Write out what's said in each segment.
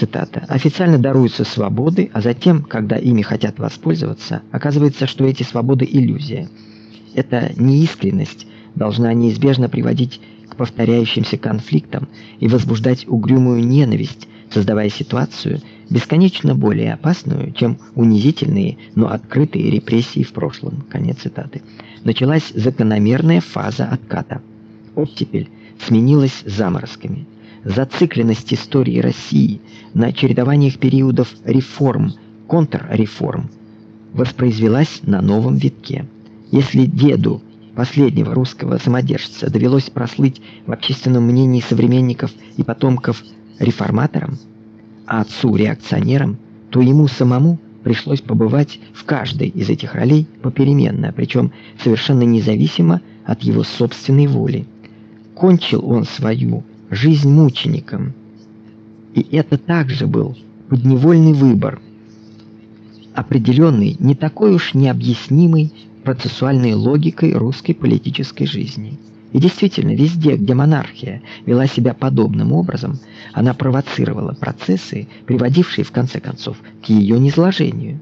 Цитата. Официально даруются свободы, а затем, когда ими хотят воспользоваться, оказывается, что эти свободы иллюзия. Эта неискренность должна неизбежно приводить к повторяющимся конфликтам и возбуждать угрюмую ненависть, создавая ситуацию бесконечно более опасную, чем унизительные, но открытые репрессии в прошлом. Конец цитаты. Началась закономерная фаза отката. Оттепель сменилась заморозками. Зацикленность истории России на чередованиях периодов реформ, контрреформ воспроизвелась на новом витке. Если деду последнего русского самодержца довелось прослыть в общественном мнении современников и потомков реформатором, а отцу реакционером, то ему самому пришлось побывать в каждой из этих ролей попеременно, причем совершенно независимо от его собственной воли. Кончил он свою жизнь мучеником. И это также был подневольный выбор, определенный не такой уж необъяснимой процессуальной логикой русской политической жизни. И действительно, везде, где монархия вела себя подобным образом, она провоцировала процессы, приводившие в конце концов к ее низложению.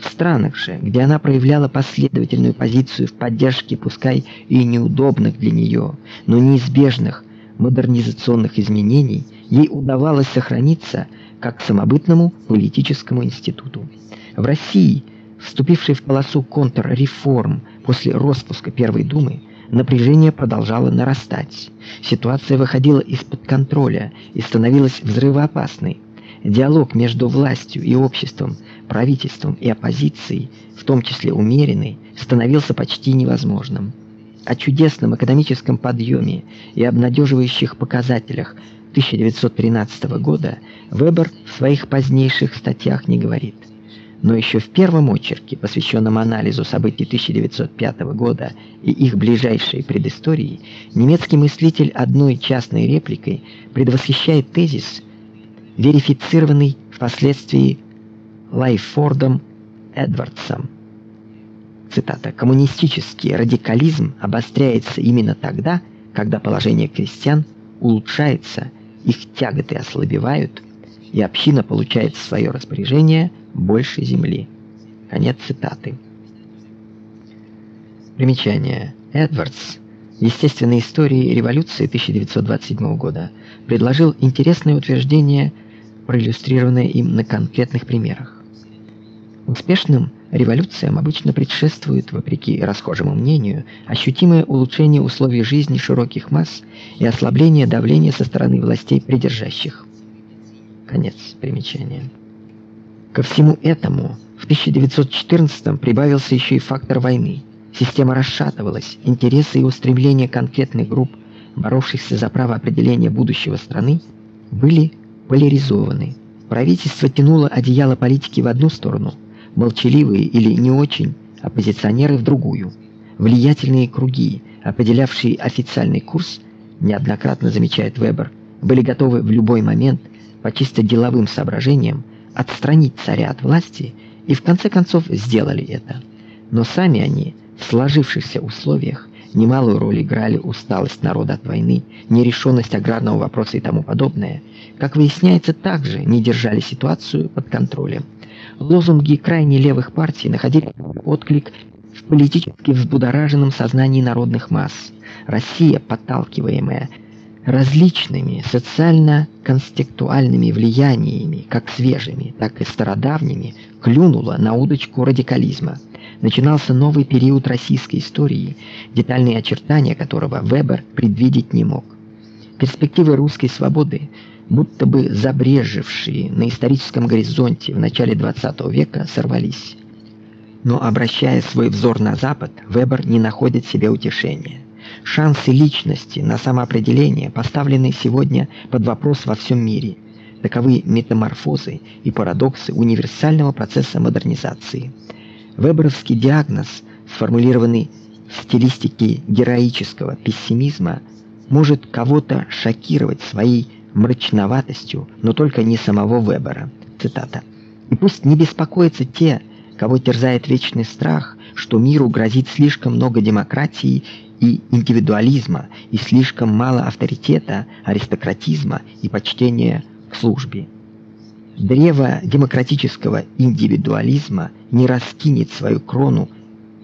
В странах же, где она проявляла последовательную позицию в поддержке пускай и неудобных для нее, но неизбежных модернизационных изменений, ей удавалось сохраниться как самобытному политическому институту. В России, вступившей в полосу контрреформ после распуска Первой Думы, напряжение продолжало нарастать. Ситуация выходила из-под контроля и становилась взрывоопасной. Диалог между властью и обществом, правительством и оппозицией, в том числе умеренный, становился почти невозможным. О чудесном экономическом подъеме и обнадеживающих показателях 1913 года Вебер в своих позднейших статьях не говорит но еще в первом очерке, посвященном анализу событий 1905 года и их ближайшей предыстории, немецкий мыслитель одной частной репликой предвосхищает тезис, верифицированный впоследствии Лайфордом Эдвардсом. Цитата: "Коммунистический радикализм обостряется именно тогда, когда положение крестьян улучшается, их тяготы ослабевают, и община получает в свое распоряжение больше земли. Конец цитаты. Примечание. Эдвардс Естественной истории революции 1927 года предложил интересное утверждение, проиллюстрированное им на конкретных примерах. Успешным революциям обычно предшествует, вопреки расхожему мнению, ощутимое улучшение условий жизни широких масс и ослабление давления со стороны властей придержащих. Конец примечания. Ко всему этому в 1914 прибавился еще и фактор войны. Система расшатывалась, интересы и устремления конкретных групп, боровшихся за право определения будущего страны, были поляризованы. Правительство тянуло одеяло политики в одну сторону, молчаливые или не очень оппозиционеры в другую. Влиятельные круги, определявшие официальный курс, неоднократно замечает Вебер, были готовы в любой момент по чисто деловым соображениям отстранить царя от власти и в конце концов сделали это. Но сами они в сложившихся условиях немалую роль играли усталость народа от войны, нерешенность аграрного вопроса и тому подобное. Как выясняется, также не держали ситуацию под контролем. Лозунги крайне левых партий находили отклик в политически взбудораженном сознании народных масс. Россия, подталкиваемая различными социально-конституальными влияниями, как свежими, так и стародавними, клюнула на удочку радикализма. Начинался новый период российской истории, детальные очертания которого Вебер предвидеть не мог. Перспективы русской свободы, будто бы забрежевшие на историческом горизонте в начале XX века, сорвались. Но обращая свой взор на запад, Вебер не находит себе утешения. Шансы личности на самоопределение поставлены сегодня под вопрос во всем мире. Таковы метаморфозы и парадоксы универсального процесса модернизации. Веберовский диагноз, сформулированный в стилистике героического пессимизма, может кого-то шокировать своей мрачноватостью, но только не самого Вебера. Цитата. И пусть не беспокоятся те, кого терзает вечный страх, что миру грозит слишком много демократии и индивидуализма, и слишком мало авторитета, аристократизма и почтения к службе. Древо демократического индивидуализма не раскинет свою крону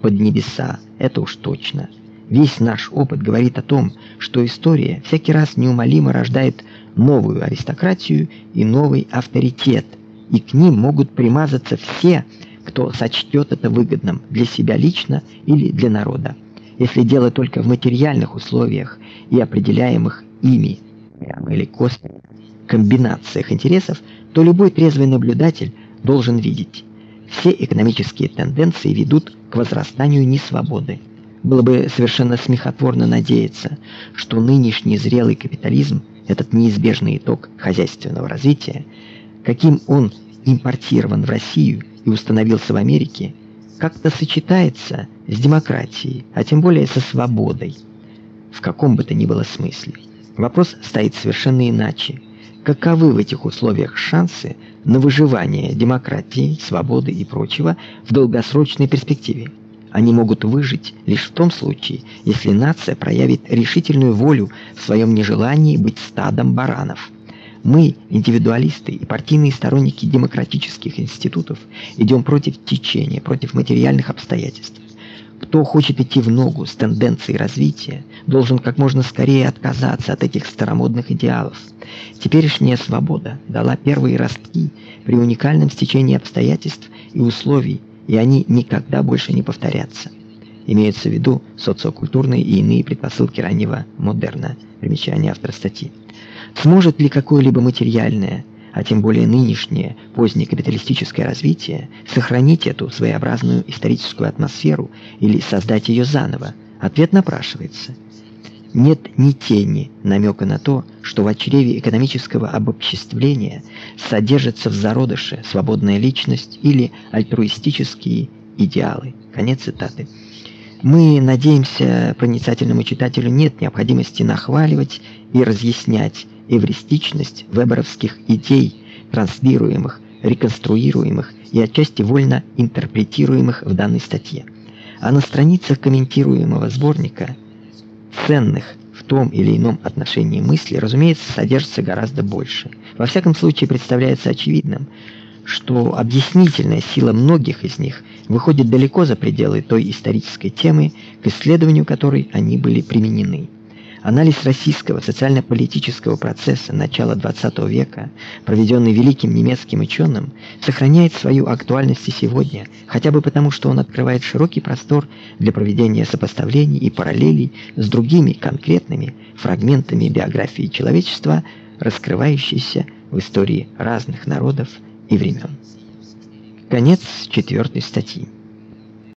под небеса, это уж точно. Весь наш опыт говорит о том, что история всякий раз неумолимо рождает новую аристократию и новый авторитет, и к ним могут примазаться все, кто сочтет это выгодным для себя лично или для народа. Если дело только в материальных условиях и определяемых ими или косвенно комбинациях интересов, то любой трезвый наблюдатель должен видеть, все экономические тенденции ведут к возрастанию несвободы. Было бы совершенно смехотворно надеяться, что нынешний зрелый капитализм, этот неизбежный итог хозяйственного развития, каким он импортирован в Россию и установился в Америке, как-то сочетается с демократией, а тем более со свободой, в каком бы то ни было смысле. Вопрос стоит совершенно иначе. Каковы в этих условиях шансы на выживание демократии, свободы и прочего в долгосрочной перспективе? Они могут выжить лишь в том случае, если нация проявит решительную волю в своем нежелании быть стадом баранов. Мы, индивидуалисты и партийные сторонники демократических институтов, идем против течения, против материальных обстоятельств. Кто хочет идти в ногу с тенденцией развития, должен как можно скорее отказаться от этих старомодных идеалов. Теперешняя свобода дала первые ростки при уникальном стечении обстоятельств и условий, и они никогда больше не повторятся. Имеются в виду социокультурные и иные предпосылки раннего модерна. Примечание автора статьи. Сможет ли какое-либо материальное, а тем более нынешнее позднее капиталистическое развитие сохранить эту своеобразную историческую атмосферу или создать ее заново? Ответ напрашивается. Нет ни тени намека на то, что в чреве экономического обобществления содержится в зародыше свободная личность или альтруистические идеалы. Конец цитаты. Мы надеемся, проницательному читателю нет необходимости нахваливать и разъяснять эвристичность веберовских идей, транслируемых, реконструируемых и отчасти вольно интерпретируемых в данной статье. А на страницах комментируемого сборника ценных в том или ином отношении мысли, разумеется, содержится гораздо больше. Во всяком случае, представляется очевидным, что объяснительная сила многих из них выходит далеко за пределы той исторической темы, к исследованию которой они были применены. Анализ российского социально-политического процесса начала XX века, проведенный великим немецким ученым, сохраняет свою актуальность и сегодня, хотя бы потому, что он открывает широкий простор для проведения сопоставлений и параллелей с другими конкретными фрагментами биографии человечества, раскрывающейся в истории разных народов и времен. Конец четвертой статьи.